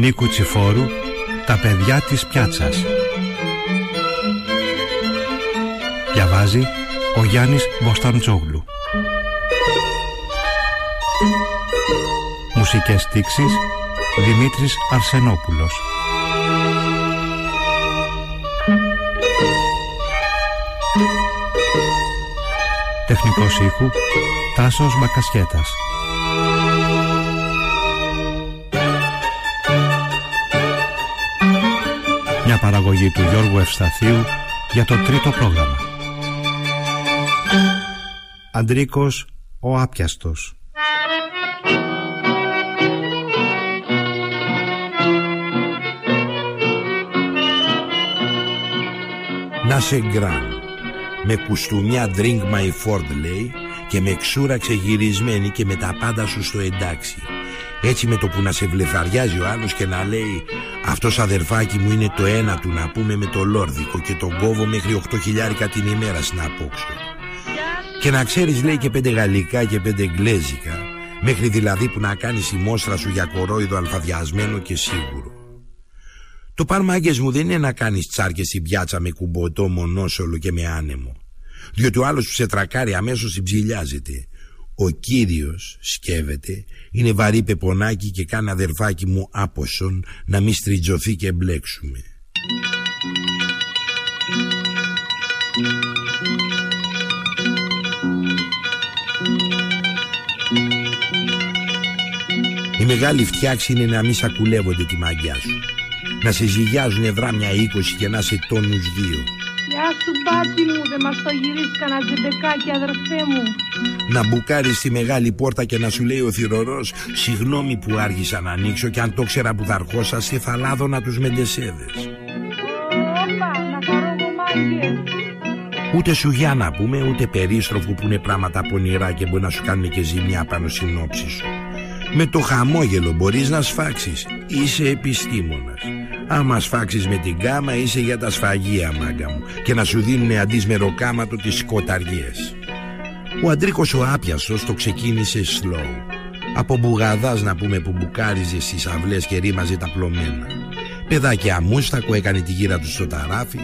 Νίκου Τσιφόρου «Τα παιδιά της πιάτσας». Διαβάζει ο Γιάννης Μποσταντζόγλου. Μουσικές τήξεις Δημήτρης Αρσενόπουλος. Τεχνικός ήχου Τάσος Μακασχέτας. Παραγωγή του Γιώργου Ευσταθίου για το τρίτο πρόγραμμα. Αντρίκος ο Άπιαστος. Να σε γκραν. Με κουστούμια drink my Ford λέει Και με ξούρα ξεγυρισμένη και με τα πάντα σου στο εντάξει έτσι με το που να σε βλεφαριάζει ο άλλος και να λέει Αυτός αδερφάκι μου είναι το ένα του να πούμε με το λόρδικο Και τον κόβω μέχρι 8 χιλιάρικα την ημέρα στην απόξω Και να ξέρεις λέει και πέντε γαλλικά και πέντε γκλέζικα Μέχρι δηλαδή που να κάνεις τη μόστρα σου για κορόιδο αλφαδιασμένο και σίγουρο. Το παρμάγκες μου δεν είναι να κάνεις τσάρκες στην πιάτσα με κουμποτό μονόσολο και με άνεμο. Διότι ο άλλος που σε τρακάρει αμέσως συμψηλιάζεται ο Κύριος σκεύεται είναι βαρύ πεπονάκι και κάνει αδερφάκι μου άποσον να μη στριτζωθεί και μπλέξουμε. Η μεγάλη φτιάξη είναι να μην σακουλεύονται τη μαγιά σου. Να σε ζυγιάζουν ευράμια είκοσι και να σε τόνους δύο. Γεια σου μπάτι μου, δεν μας το γυρίσεις κανένα τζεμπεκάκι αδερφέ μου. Να μπουκάρεις στη μεγάλη πόρτα και να σου λέει ο θυρωρός Συγγνώμη που άργησα να ανοίξω και αν το ξέρα που θα αρχώσα σε θα λάδωνα τους μεντεσέδες Όπα, να χαρώ μάγκες. Ούτε σου για να πούμε ούτε περίστροφο που είναι πράγματα πονηρά και μπορεί να σου κάνουν και ζημιά πάνω στην όψη σου με το χαμόγελο μπορείς να σφάξεις Είσαι επιστήμονας Άμα σφάξεις με την κάμα είσαι για τα σφαγεία μάγκα μου Και να σου δίνουν αντίσμερο κάματο τις σκοταριές Ο Αντρίκος ο Άπιαστος το ξεκίνησε slow. Από μπουγαδάς να πούμε που μπουκάριζε στις αυλές και ρήμαζε τα πλωμένα Παιδάκι αμούστακο έκανε τη γύρα του στο ταράφι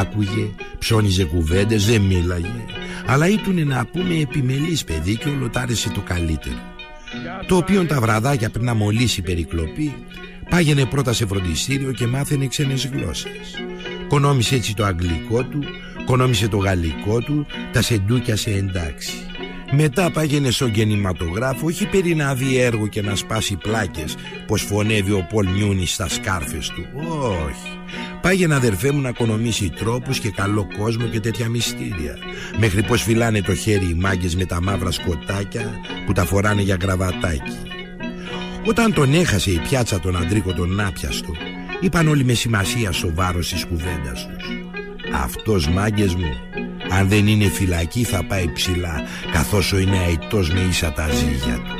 Άκουγε, ψώνιζε κουβέντες, δεν μίλαγε. Αλλά ήτουνε να πούμε επιμελής παιδί και ολοτάρεσε το καλύτερο. Το οποίο τα βραδάκια πριν να μολύσει περικλοπή πάγαινε πρώτα σε φροντιστήριο και μάθαινε ξένες γλώσσες. Κονόμησε έτσι το αγγλικό του κονόμησε το γαλλικό του τα σεντούκια σε εντάξει. Μετά πάγαινε στον γεννηματογράφο όχι περί να δει έργο και να σπάσει πλάκες πως φωνεύει ο Πολ Μιούνι στα σκάρφες του. Όχι. Πάγαινε αδερφέ μου να οικονομήσει τρόπους και καλό κόσμο και τέτοια μυστήρια. Μέχρι πως φυλάνε το χέρι οι μάγκες με τα μαύρα σκοτάκια που τα φοράνε για γραβατάκι Όταν τον έχασε η πιάτσα τον Αντρίκο τον άπιαστο Είπαν όλοι με σημασία στο βάρος της κουβέντας τους Αυτός μάγκες μου αν δεν είναι φυλακή θα πάει ψηλά Καθώς είναι αητός με ίσα τα ζύγια του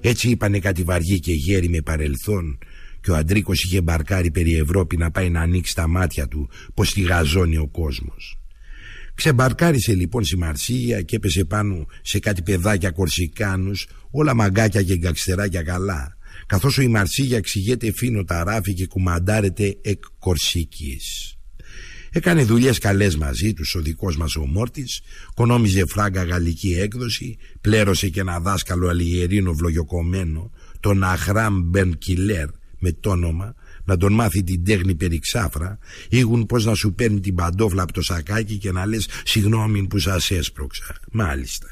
Έτσι είπανε κάτι βαργοί και γέροι με παρελθόν και ο Αντρίκος είχε μπαρκάρει περί Ευρώπη να πάει να ανοίξει τα μάτια του πως τη γαζώνει ο κόσμος. Ξεμπαρκάρισε λοιπόν στη Μαρσίγια και έπεσε πάνω σε κάτι παιδάκια κορσικάνους όλα μαγκάκια και γκαξτεράκια καλά καθώς η Μαρσίγια εξηγείται φίνο τα ράφη και κουμαντάρεται εκ Κορσίκης. Έκανε δουλειές καλές μαζί τους ο δικός μας ο Μόρτης, κονόμιζε φράγκα γαλλική έκδοση, πλέρωσε και ένα δάσκαλο αλληγερίνο βλογιοκομμένο, τον Αχράμ Μπεν Κιλέρ, με το όνομα, να τον μάθει την τέχνη περί ξάφρα, ήγουν πώς να σου παίρνει την παντόφλα από το σακάκι και να λες συγγνώμη που σας έσπρωξα. Μάλιστα.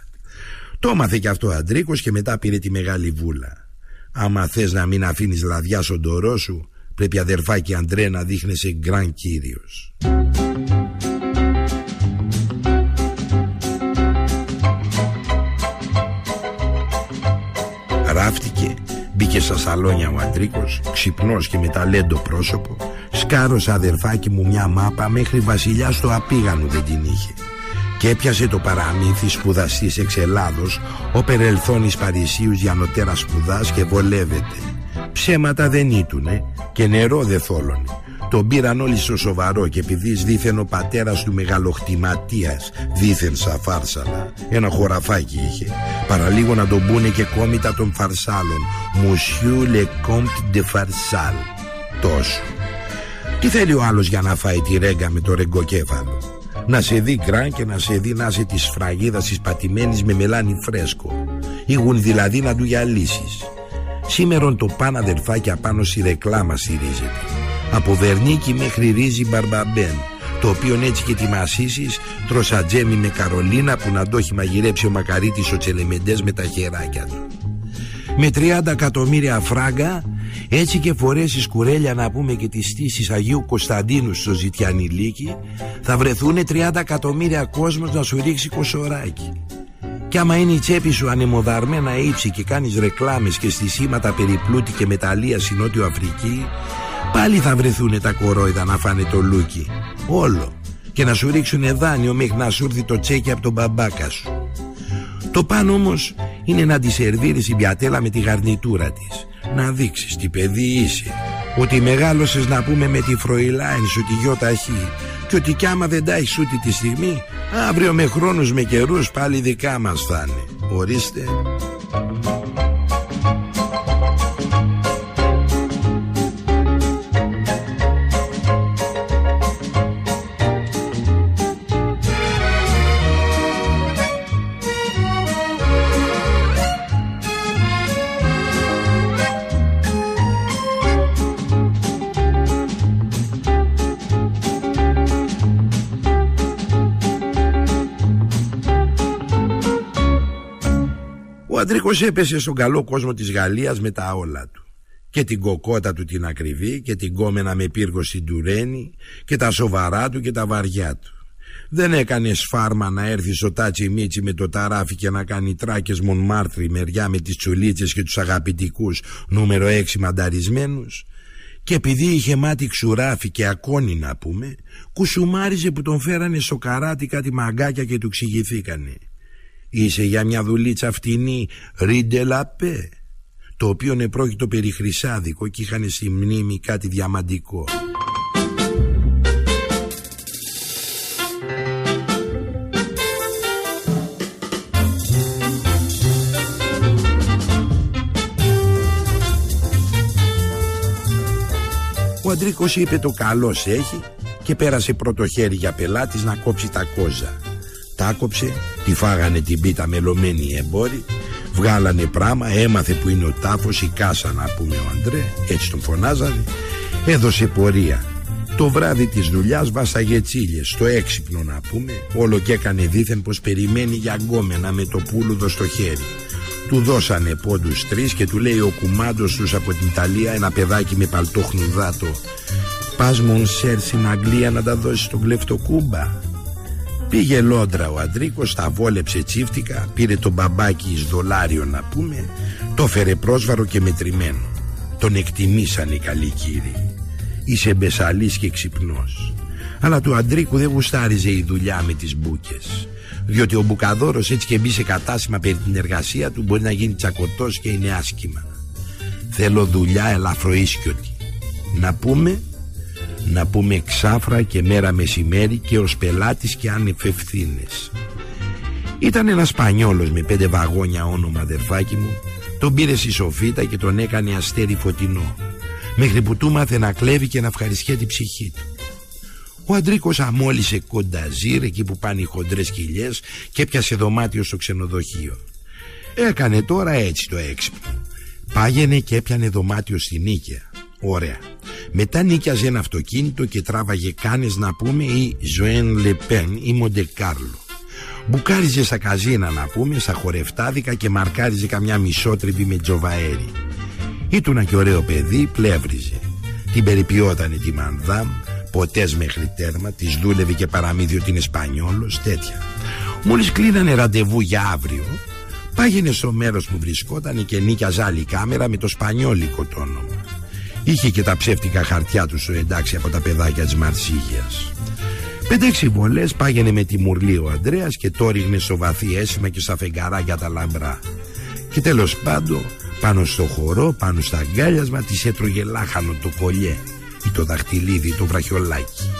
Το έμαθε και αυτό ο Αντρίκος και μετά πήρε τη μεγάλη βούλα. Άμα θες να μην αφήνεις λαδιά στον τορό σου, Πρέπει αδερφάκι Αντρέ να δείχνεσαι γκραν κύριος Μπήκε στα σαλόνια ο Αντρίκος Ξυπνός και με ταλέντο πρόσωπο Σκάρωσε αδερφάκι μου μια μάπα Μέχρι βασιλιά στο απίγανο δεν την είχε Και έπιασε το παραμύθι σπουδαστής εξ Ελλάδος Ο Περελθόνης Παρισίους για νοτέρα σπουδάς Και βολεύεται. Ψέματα δεν ήτουνε και νερό δεν θόλωνε Τον πήραν όλοι στο σοβαρό και επειδή δίθεν ο πατέρας του μεγαλοχτηματίας δίθεν σαν φάρσαλα. Ένα χωραφάκι είχε. Παραλίγο να τον πούνε και κόμιτα των φαρσάλων. Monsieur le Comte de Farsal Τόσο. Τι θέλει ο άλλος για να φάει τη ρέγγα με το ρεγκοκέφαλο; Να σε δει γκραν και να σε δει να είσαι της φραγίδας της πατημένης με μελάνι φρέσκο. Ήγουν δηλαδή να του γυαλίσεις. Σήμερον το παν αδερφάκι απάνω στη ρεκλάμα στηρίζεται Από Βερνίκη μέχρι Ρίζι Μπαρμπαμπέν το οποίο έτσι και τη μασίσεις τροσατζέμι με καρολίνα που να το έχει μαγειρέψει ο Μακαρίτης ο Τσελεμεντές με τα χεράκια του. Με 30 εκατομμύρια φράγκα έτσι και φορέσεις κουρέλια να πούμε και τις στήσεις Αγίου Κωνσταντίνου στο Ζητιανιλίκη θα βρεθούν 30 εκατομμύρια κόσμος να σου ρίξει κοσοράκι. Κι άμα είναι η τσέπη σου ανεμοδαρμένα ύψη και κάνεις ρεκλάμες και στισίματα περιπλούτη και μεταλλεία στη Νότιο Αφρική πάλι θα βρεθούν τα κορόιδα να φάνε το λούκι. Όλο. Και να σου ρίξουν δάνειο μέχρι να σου έρθει το τσέκι από τον μπαμπάκα σου. Το πάνω όμως είναι να τη σερβίρεις η πιατέλα με τη γαρνιτούρα της. Να δείξεις τι παιδί είσαι. Ότι μεγάλωσες να πούμε με τη Φροϊλάιν σου τη γιο ταχύ. Και ότι κι άμα δεν τα έχεις ούτε τη στιγμή Αύριο με χρόνους με καιρούς πάλι δικά μας θα είναι Ορίστε Αντρίκος έπεσε στον καλό κόσμο της Γαλλίας με τα όλα του. Και την κοκότα του την ακριβή και την κόμενα με πύργο στην Τουρένη και τα σοβαρά του και τα βαριά του. Δεν έκανε σφάρμα να έρθει στο τάτσι μίτσι με το ταράφι και να κάνει τράκες Μονμάρτρι μεριά με τις τσουλίτσες και τους αγαπητικούς νούμερο 6 μανταρισμένους. Και επειδή είχε μάτι ξουράφι και ακόνη να πούμε κουσουμάριζε που τον φέρανε στο καράτι κάτι μαγκάκια και του ξηγηθήκανε Είσαι για μια δουλίτσα φτηνή ριντελαπέ Το οποίο είναι πρόκειτο περί χρυσάδικο Και είχαν στη μνήμη κάτι διαμαντικό. Ο Αντρίκος είπε το καλός έχει και πέρασε πρώτο χέρι για πελάτης να κόψει τα κόζα τάκοψε, τη φάγανε την πίτα μελωμένη οι εμπόροι, βγάλανε πράμα, έμαθε που είναι ο τάφος, η κάσα να πούμε ο Αντρέ, έτσι τον φωνάζανε, έδωσε πορεία. Το βράδυ της δουλειάς βάσαγε τσίλιες, στο έξυπνο να πούμε, όλο και έκανε δίθεν πως περιμένει για γκόμενα με το πουλουδο στο χέρι. Του δώσανε πόντους τρεις και του λέει ο κουμάντος τους από την Ιταλία ένα παιδάκι με παλτό χνουδάτο «Πας μονσέρ στην Αγγλία να τα δώσεις στον κλεφτοκούμπα» Πήγε Λόντρα ο Αντρίκος, τα βόλεψε τσίφτικα, πήρε τον μπαμπάκι εις δολάριο να πούμε, το φέρε πρόσβαρο και μετρημένο. Τον εκτιμήσαν οι καλοί κύριοι. Είσαι μπεσαλής και ξυπνός. Αλλά του Αντρίκου δεν γουστάριζε η δουλειά με τις μπούκες. Διότι ο μπουκαδόρος έτσι και μπει σε κατάσημα περί την εργασία του μπορεί να γίνει τσακωτός και είναι άσχημα. Θέλω δουλειά ελαφροίσκιωτη. Να πούμε να πούμε ξάφρα και μέρα μεσημέρι και ως πελάτης και ανεφευθύνες. Ήταν ένας Σπανιόλος με πέντε βαγόνια όνομα αδερφάκι μου τον πήρε στη σοφίτα και τον έκανε αστέρι φωτεινό μέχρι που του μάθε να κλέβει και να ευχαριστιέται την ψυχή του. Ο Αντρίκος αμόλυσε κονταζίρ εκεί που πάνε οι χοντρές κοιλιές και έπιασε δωμάτιο στο ξενοδοχείο. Έκανε τώρα έτσι το έξυπνο. Πάγαινε και έπιανε δωμάτιο στην Νίκαια. Ωραία. Μετά νίκιαζε ένα αυτοκίνητο και τράβαγε κάνες να πούμε ή Ζωέν Λεπέν ή Μοντεκάρλο. Μπουκάριζε στα καζίνα να πούμε, στα χορευτάδικα και μαρκάριζε καμιά μισότριβη με τζοβαέρι. Ήτουνα και ωραίο παιδί, πλεύριζε. Την περιποιότανε τη μανδάμ, ποτές μέχρι τέρμα, της δούλευε και παραμύθι ότι είναι Σπανιόλος, τέτοια. Μόλις κλείνανε ραντεβού για αύριο, πάγαινε στο μέρος που βρισκόταν και νίκιαζε άλλη κάμερα με το σπανιόλικο το όνομα. Είχε και τα ψεύτικα χαρτιά του στο εντάξει από τα παιδάκια της Μαρσίγιας. Πέντε-έξι βολές πάγαινε με τη μουρλή ο Ανδρέας και το ρίχνε στο βαθύ αίσθημα και στα φεγγαράκια τα λαμπρά. Και τέλος πάντων πάνω στο χορό, πάνω στα αγκάλιασμα της έτρωγε λάχανο το κολλιέ. ή το δαχτυλίδι το βραχιολάκι.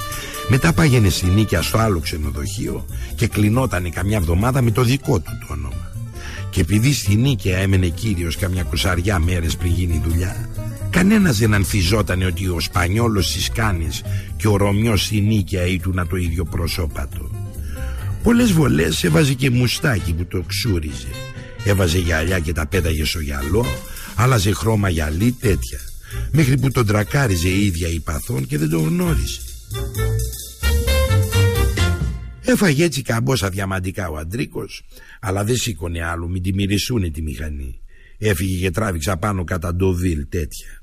Μετά πάγαινε στη Νίκαια στο άλλο ξενοδοχείο και κλεινότανε καμιά εβδομάδα με το δικό του το όνομα. Και επειδή στη Νίκαια έμενε κύριος καμιά κουσαριά μέρες πριν γίνει δουλειά, κανένας δεν ανθιζότανε ότι ο Σπανιόλος της Κάνης και ο Ρωμιός στη Νίκαια ήταν το ίδιο προσώπατο. Πολλές βολές έβαζε και μουστάκι που το ξούριζε. Έβαζε γυαλιά και τα πέταγε στο γυαλό, άλλαζε χρώμα γυαλί τέτοια. Μέχρι που τον τρακάριζε η ίδια η παθόν και δεν τον γνώριζε. Έφαγε έτσι καμπόσα διαμαντικά ο Αντρίκος, αλλά δεν σήκωνε άλλο, μην τη μυρισούνε τη μηχανή. Έφυγε και τράβηξα πάνω κατά ντοβίλ τέτοια.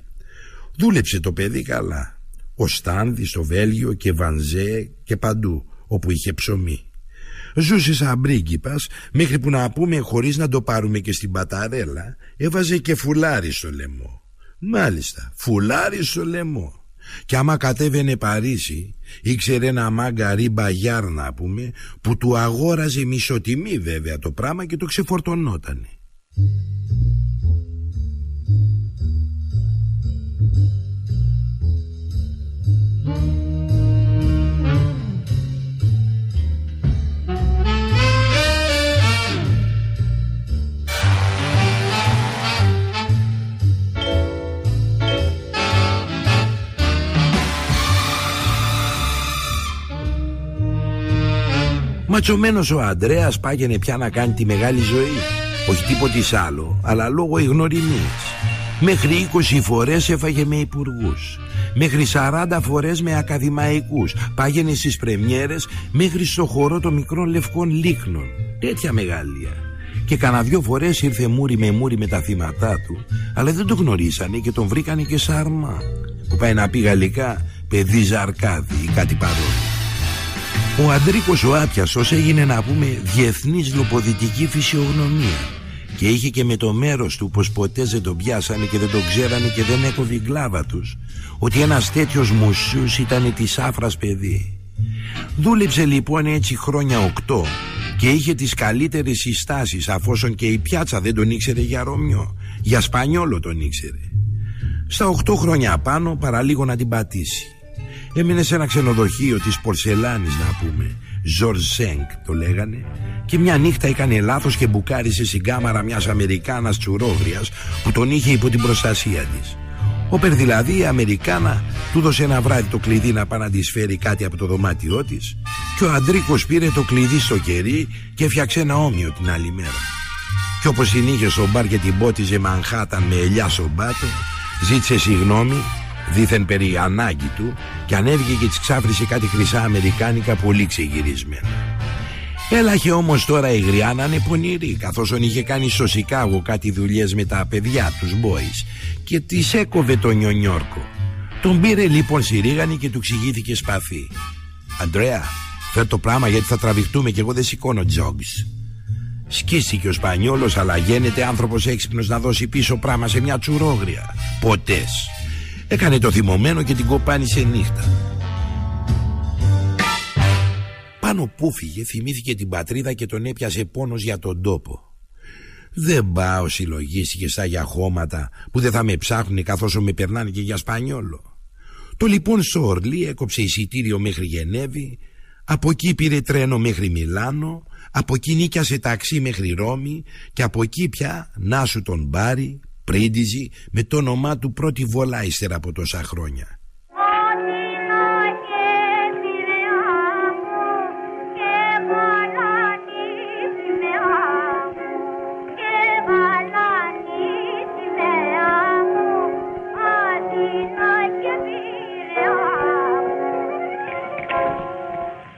Δούλεψε το παιδί καλά. Ο Στάνδης στο Βέλγιο και Βανζέ και παντού όπου είχε ψωμί. Ζούσε σαν πρίγκιπας μέχρι που να πούμε χωρίς να το πάρουμε και στην παταρέλα έβαζε και φουλάρι στο λαιμό. Μάλιστα, φουλάρι στο λαιμό. Και άμα κατέβαινε Παρίσι ήξερε ένα μάγκα ρίμπα να πούμε που του αγόραζε μισοτιμή βέβαια το πράγμα και το ξεφορτωνότανε. Ματσωμένος ο Αντρέας πάγαινε πια να κάνει τη μεγάλη ζωή. Όχι τίποτε άλλο, αλλά λόγω ignorινίας. Μέχρι 20 φορές έφαγε με υπουργούς. Μέχρι 40 φορές με ακαδημαϊκούς. Πάγαινε στις πρεμιέρες μέχρι στο χώρο των μικρών λευκών λίχνων. Τέτοια μεγαλεία. Και κανένα δυο φορές ήρθε μούρι με μούρι με τα θύματά του. Αλλά δεν τον γνωρίσανε και τον βρήκανε και σάρμα. Που πάει να πει γαλλικά παιδί ζαρκάδι ή κάτι παρόμοιο. Ο Αντρίκος ο Άπιασος έγινε να πούμε διεθνής λοποδυτική φυσιογνωμία και είχε και με το μέρος του πως ποτέ δεν τον πιάσανε και δεν τον ξέρανε και δεν έκοβε η γκλάβα τους ότι ένας τέτοιος μουσούς ήταν της άφρας παιδί. Δούλεψε λοιπόν έτσι χρόνια οκτώ και είχε τις καλύτερες συστάσεις αφόσον και η πιάτσα δεν τον ήξερε για Ρωμιό, για Σπανιόλο τον ήξερε. Στα οχτώ χρόνια πάνω παραλίγο να την πατήσει. Έμεινε σε ένα ξενοδοχείο της Πορσελάνης να πούμε. Ζορζέγκ το λέγανε. Και μια νύχτα έκανε λάθος και μπουκάρισε στην κάμαρα μιας Αμερικάνας τσουρόγριας Που τον είχε υπό την προστασία της. Όπερ δηλαδή η Αμερικάνα του δώσε ένα βράδυ το κλειδί να πάει να της φέρει κάτι από το δωμάτιό της Και ο Αντρίκος πήρε το κλειδί στο κερί και έφτιαξε ένα όμοιο την άλλη μέρα. Και όπως την είχε στο μπαρ και την πότιζε Μανχάταν με ελιά στον πάτο Ζήτησε συγγνώμη δήθεν περί ανάγκη του και ανέβηκε και της ξάφρισε κάτι χρυσά αμερικάνικα πολύ ξεγυρισμένα. Έλαχε όμως τώρα η Γριά να είναι πονηρή καθώς τον είχε κάνει στο Σικάγο κάτι δουλειές με τα παιδιά τους boys και της έκοβε τον Νιονιόρκο. Τον πήρε λοιπόν στη Ρίγανη και του ξηγήθηκε σπαθή. «Αντρέα, φέρ το πράγμα γιατί θα τραβηχτούμε και εγώ δεν σηκώνω τζόγκς». Σκίστηκε ο Σπανιόλος αλλά γένεται άνθρωπος έξυπνος να δώσει πίσω πράγμα σε μια τσουρόγρια. Ποτές. Έκανε το θυμωμένο και την κοπάνισε νύχτα. Πάνω που φύγε θυμήθηκε την πατρίδα και τον έπιασε πόνος για τον τόπο. Δεν πάω συλλογίστηκε στα για χώματα που δεν θα με ψάχνουν καθώς με περνάνε και για Σπανιόλο. Το λοιπόν στο Ορλί έκοψε εισιτήριο μέχρι Γενέβη Από εκεί πήρε τρένο μέχρι Μιλάνο Από εκεί νίκιασε ταξί μέχρι Ρώμη Και από εκεί πια να σου τον πάρει Πρίντιζη με το όνομά του πρώτη βολά ύστερα από τόσα χρόνια.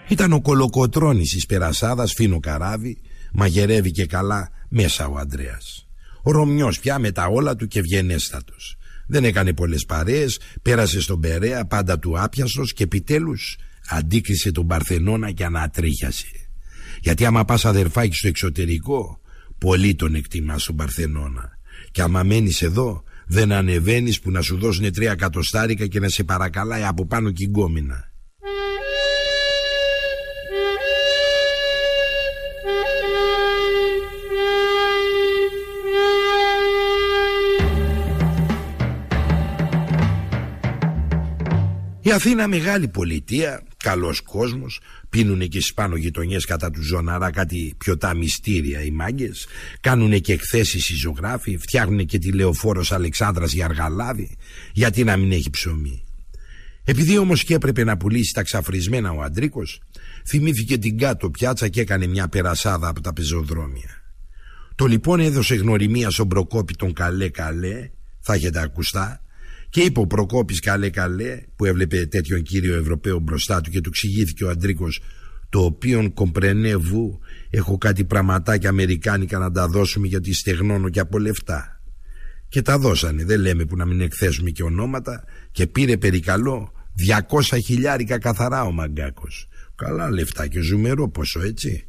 Ήταν ο κολοκοτρώνης της Περασάδας Φίνο Καράβι Μαγειρεύει και καλά μέσα ο Ανδρέας ο Ρωμιός πια με τα όλα του και βγενέστατος. Δεν έκανε πολλές παρέες, πέρασε στον Περέα πάντα του άπιαστος και επιτέλους αντίκρισε τον Παρθενώνα και ανατρίχιασε. Γιατί άμα πας αδερφάκι στο εξωτερικό, πολύ τον εκτιμάς στον Παρθενώνα. Και άμα μένεις εδώ, δεν ανεβαίνεις που να σου δώσουν τρία κατοστάρικα και να σε παρακαλάει από πάνω κυγκόμινα. Η Αθήνα μεγάλη πολιτεία, καλός κόσμος, πίνουνε και στις πάνω γειτονιές κατά του ζωναρά κάτι πιωτά μυστήρια οι μάγκες, κάνουνε και εκθέσεις οι ζωγράφοι, φτιάχνουνε και τη λεωφόρος Αλεξάνδρας για αργαλάδι, γιατί να μην έχει ψωμί; Επειδή όμως και έπρεπε να πουλήσει τα ξαφρισμένα ο Αντρίκος, θυμήθηκε την κάτω πιάτσα και έκανε μια περασάδα από τα πεζοδρόμια. Το λοιπόν έδωσε γνωριμία στον Προκόπη τον καλέ καλέ, θα έχετε ακουστά, και είπε ο Προκόπης καλέ καλέ που έβλεπε τέτοιον κύριο Ευρωπαίο μπροστά του και του εξηγήθηκε ο Αντρίκος το οποίον κομπρενεύου έχω κάτι πραγματάκια αμερικάνικα να τα δώσουμε γιατί στεγνώνω και από λεφτά. Και τα δώσανε, δεν λέμε που να μην εκθέσουμε και ονόματα και πήρε περικαλό 200 χιλιάρικα καθαρά ο Μαγκάκος. Καλά λεφτά και ζουμερό ποσό έτσι.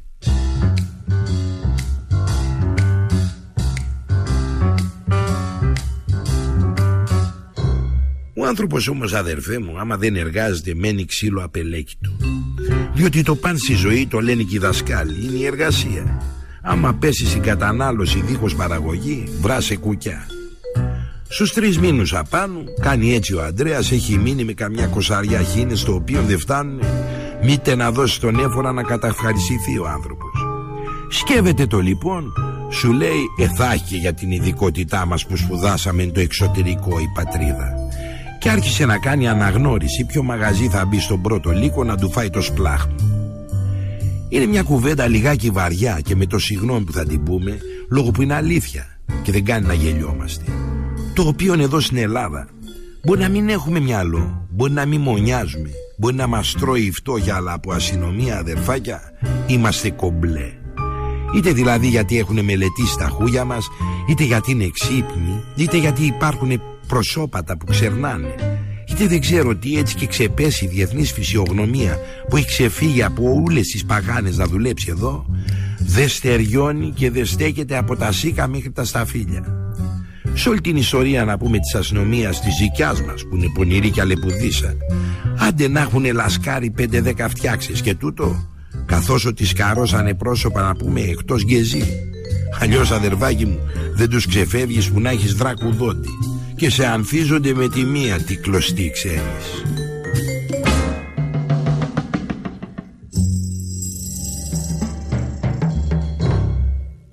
Άνθρωπος όμως αδερφέ μου άμα δεν εργάζεται μένει ξύλο απελέκητο. Διότι το παν στη ζωή το λένε και οι δασκάλοι είναι η εργασία. Άμα πέσει στην κατανάλωση δίχως παραγωγή βράσε κουκιά. Στους τρεις μήνους απάνω κάνει έτσι ο Αντρέας έχει μείνει με καμιά κοσαριά χίνες το οποίο δεν φτάνουν. Μήτε να δώσει τον έφορα να καταυχαριστηθεί ο άνθρωπος. Σκεύεται το λοιπόν σου λέει εθάχει για την ειδικότητά μας που σπουδάσαμε το εξωτερικό η πατρίδα και άρχισε να κάνει αναγνώριση ποιο μαγαζί θα μπει στον πρώτο λύκο να του φάει το σπλάχνο. Είναι μια κουβέντα λιγάκι βαριά και με το συγγνώμη που θα την πούμε λόγω που είναι αλήθεια και δεν κάνει να γελιόμαστε. Το οποίο εδώ στην Ελλάδα μπορεί να μην έχουμε μυαλό, μπορεί να μην μονιάζουμε, μπορεί να μας τρώει η φτώχεια αλλά από αστυνομία αδερφάκια είμαστε κομπλέ. Είτε δηλαδή γιατί έχουν μελετήσει τα χούγια μας, είτε γιατί είναι ξύπνοι, είτε γιατί υπάρχουν προσώπατα που ξερνάνε. Είτε δεν ξέρω τι έτσι και ξεπέσει η διεθνής φυσιογνωμία που έχει ξεφύγει από όλες τις παγάνες να δουλέψει εδώ δεν στεριώνει και δεν στέκεται από τα σίκα μέχρι τα σταφύλια. Σε όλη την ιστορία να πούμε της αστυνομίας της δικιάς μας που είναι πονηρή και αλεπουδίσα άντε να έχουν λασκάρει 5-10 φτιάξεις και τούτο καθώς ότι σκαρώσανε πρόσωπα να πούμε εκτός γκεζί. Αλλιώς αδερβάκι μου δεν τους ξεφεύγεις που να έχεις δράκου δόντι και σε ανθίζονται με τη μία τη κλωστή ξέρεις.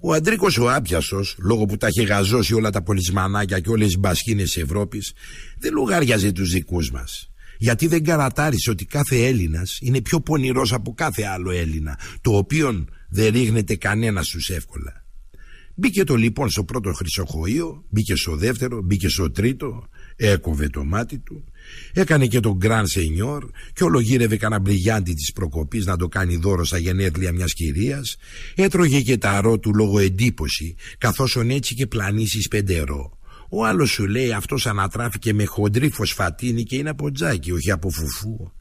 Ο Αντρίκος ο Άπιασος, λόγω που τα είχε γαζώσει όλα τα πολισμανάκια και όλες οι μπασχίνες της Ευρώπης, δεν λογάριαζε τους δικούς μας. Γιατί δεν καρατάρισε ότι κάθε Έλληνας είναι πιο πονηρός από κάθε άλλο Έλληνα, το οποίον δεν ρίχνεται κανένα τους εύκολα. Μπήκε το λοιπόν στο πρώτο χρυσοχοείο, μπήκε στο δεύτερο, μπήκε στο τρίτο, έκοβε το μάτι του, έκανε και τον Γκραν Σενιόρ και όλο γύρευε κανένα μπριγιάντι της προκοπής να το κάνει δώρο στα γενέθλια μιας κυρίας, έτρωγε και τα ρο του λόγω εντύπωση, καθώς έτσι και πλανήσεις πεντερό. Ο άλλος σου λέει αυτός ανατράφηκε με χοντρή φωσφατίνη και είναι από τζάκι, όχι από φουφού.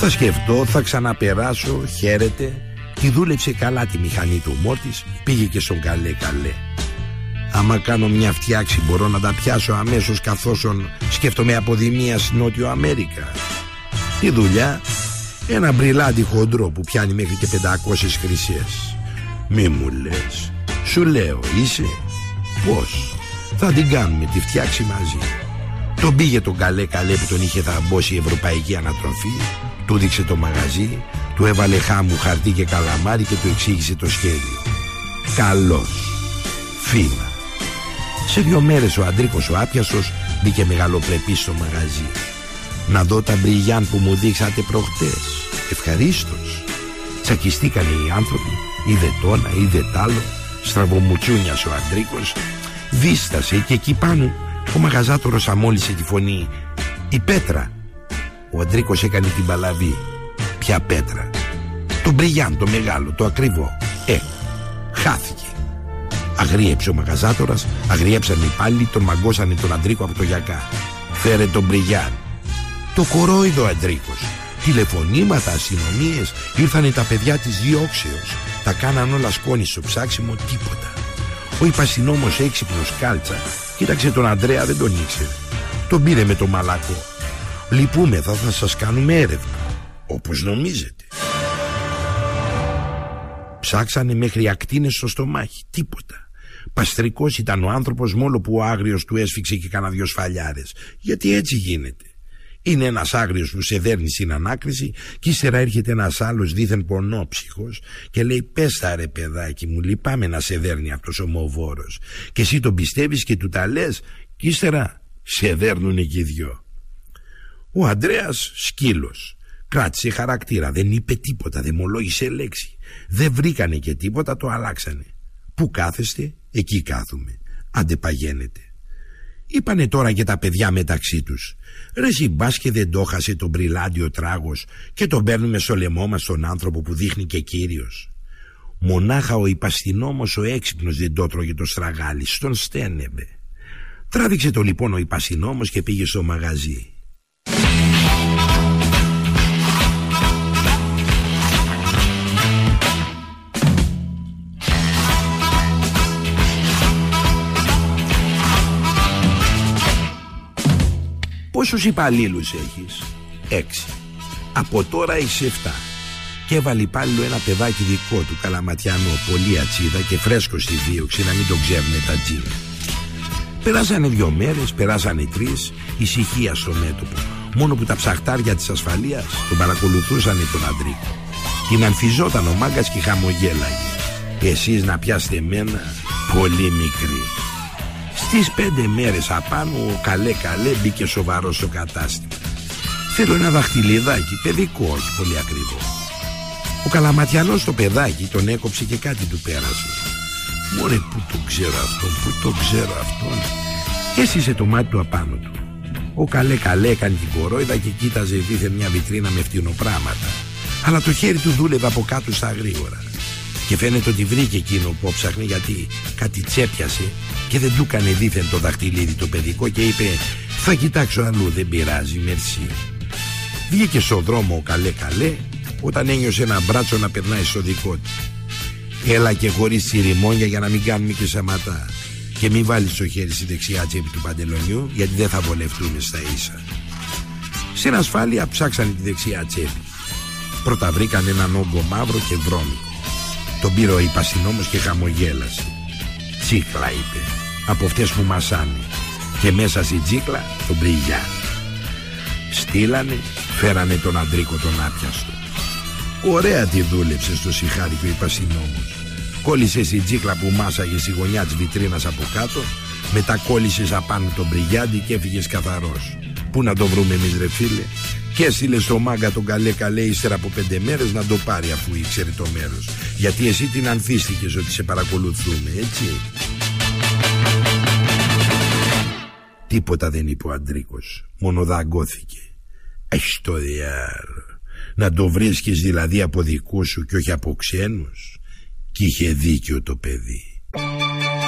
Θα σκεφτώ, θα ξαναπεράσω, χαίρεται. Τη δούλεψε καλά τη μηχανή του μότης Πήγε και στον καλέ καλέ. Άμα κάνω μια φτιάξη μπορώ να τα πιάσω αμέσως καθώς σκέφτομαι αποδημία στην Νότιο Αμέρικα. Τη δουλειά ένα μπριλάντι χοντρό που πιάνει μέχρι και 500 χρυσές. Μη μου λες Σου λέω είσαι; Πώς; Θα την κάνουμε τη φτιάξη μαζί Τον πήγε τον καλέ καλέ που τον είχε θαμπώσει η Ευρωπαϊκή Ανατροφή του δείξε το μαγαζί, του έβαλε χάμου χαρτί και καλαμάρι και του εξήγησε το σχέδιο. Καλός. Φίνα. Σε δύο μέρες ο Αντρίκος ο Άπιασος μπήκε μεγαλοπρεπής στο μαγαζί. Να δω τα μπριγιάν που μου δείξατε προχτές. Ευχαρίστως. Τσακιστήκανε οι άνθρωποι, είδε τόνα, είδε τάλο, στραβομουτσούνιας ο Αντρίκος, δίστασε και εκεί πάνω ο μαγαζάτορος αμόλυσε τη φωνή «Η Πέτρα, ο Αντρίκος έκανε την παλαβή. Ποια πέτρα. Το μπριγιάν, το μεγάλο, το ακριβό. Ε, χάθηκε. Αγρίεψε ο μαγαζάτορας, αγριέψαν οι πάλι, τον μαγκώσανε τον Αντρίκο από το γιακά. Φέρε τον μπριγιάν. Το κορόιδο Αντρίκος. Τηλεφωνήματα, αστυνομίε, ήρθανε τα παιδιά της διώξεως. Τα κάναν όλα σκόνη στο ψάξιμο, τίποτα. Ο υπαστηνόμος έξυπνος κάλτσα κοίταξε τον Αντρέα, δεν τον ήξερε. Τον πήρε με το μαλάκο Λυπούμεθα θα σας κάνουμε έρευνα Όπως νομίζετε Ψάξανε μέχρι ακτίνες στο στομάχι. Τίποτα. Παστρικός ήταν ο άνθρωπος μόνο που ο άγριος του έσφιξε και κάνα δυο σφαλιάρες. Γιατί έτσι γίνεται. Είναι ένας άγριος που σε δέρνει στην ανάκριση και ύστερα έρχεται ένας άλλος δίθεν πονόψυχος και λέει πες τα ρε παιδάκι μου λυπάμαι να σε δέρνει αυτός ο μοβόρος και εσύ τον πιστεύεις και του τα λες και ύστερα σε δέρνουνε και οι δυο. Ο Αντρέας σκύλος κράτησε χαρακτήρα δεν είπε τίποτα δεν μολόγησε λέξη δεν βρήκανε και τίποτα το αλλάξανε. Πού κάθεστε εκεί κάθομαι αντεπαγαίνετε. Είπανε τώρα και τα παιδιά μεταξύ τους. Ρε συμπάς και δεν το χασε τον μπριλάντιο τράγος Και τον παίρνουμε στο λαιμό μας τον άνθρωπο που δείχνει και κύριος Μονάχα ο υπαστινόμος ο έξυπνος δεν το τρώγε το στραγάλι Στον στένευε Τράβηξε το λοιπόν ο υπαστινόμος και πήγε στο μαγαζί Πόσους υπαλλήλους έχεις; Έξι. Από τώρα είσαι εφτά. Και έβαλε υπάλληλο ένα παιδάκι δικό του Καλαματιανό Πολύ ατσίδα και φρέσκο στη δίωξη Να μην τον ξέρουν τα τζίνα Περάσανε δυο μέρες, περάσανε τρεις Ησυχία στο μέτωπο Μόνο που τα ψαχτάρια της ασφαλείας Τον παρακολουθούσανε τον Αντρίκο Την αμφιζόταν ο μάγκας και χαμογέλαγε. Εσείς να πιάσετε εμένα Πολύ μικρή στις πέντε μέρες απάνω καλέ καλέ μπήκε σοβαρός στο κατάστημα. Θέλω ένα δαχτυλιδάκι, παιδικό όχι πολύ ακριβό. Ο καλαματιανός το παιδάκι τον έκοψε και κάτι του πέρασε. Μωρέ που το ξέρω αυτόν, που το ξέρω αυτόν. Έσυσε το μάτι του απάνω του. Ο καλέ καλέ έκανε την κορόιδα και κοίταζε δίθεν μια βιτρίνα με φτηνοπράγματα. Αλλά το χέρι του δούλευε από κάτω στα γρήγορα. Και φαίνεται ότι βρήκε εκείνο που ψάχνει γιατί κάτι τσέπιασε και δεν του έκανε δίθεν το δαχτυλίδι το παιδικό και είπε «Θα κοιτάξω αλλού, δεν πειράζει, μερσή». Βγήκε στον δρόμο ο καλέ καλέ όταν ένιωσε ένα μπράτσο να περνάει στο δικό του. Έλα και χωρίς τσιριμόνια για να μην κάνουμε και σαματά. Και μην βάλεις το χέρι στη δεξιά τσέπη του παντελονιού γιατί δεν θα βολευτούμε στα ίσα. Στην ασφάλεια ψάξανε τη δεξιά τσέπη. Πρώτα βρήκαν έναν όγκο μαύρο και βρώμικο. Τον πήρε ο υπαστηνόμος και χαμογέλασε. Τσίχλα είπε από αυτές που μασάνε και μέσα στην τσίκλα τον Μπριγιά. Στείλανε, φέρανε τον Αντρίκο τον άπιαστο. Ωραία τη δούλεψε στο σιχάρι και ο υπασινόμος. Κόλλησε στην τσίκλα που μάσαγε στη γωνιά της βιτρίνας από κάτω, μετά κόλλησες απάνω τον Μπριγιάντη και έφυγες καθαρός. Πού να το βρούμε εμείς ρε φίλε; Και έστειλε στο μάγκα τον καλέ καλέ ύστερα από πέντε μέρες να το πάρει αφού ήξερε το μέρος. Γιατί εσύ την ανθίστηκες ότι σε παρακολουθούμε, έτσι. Τίποτα δεν είπε ο Αντρίκος. Μόνο δαγκώθηκε. Έχεις το διάλο Να το βρίσκεις δηλαδή από δικούς σου και όχι από ξένους. Κι είχε δίκιο το παιδί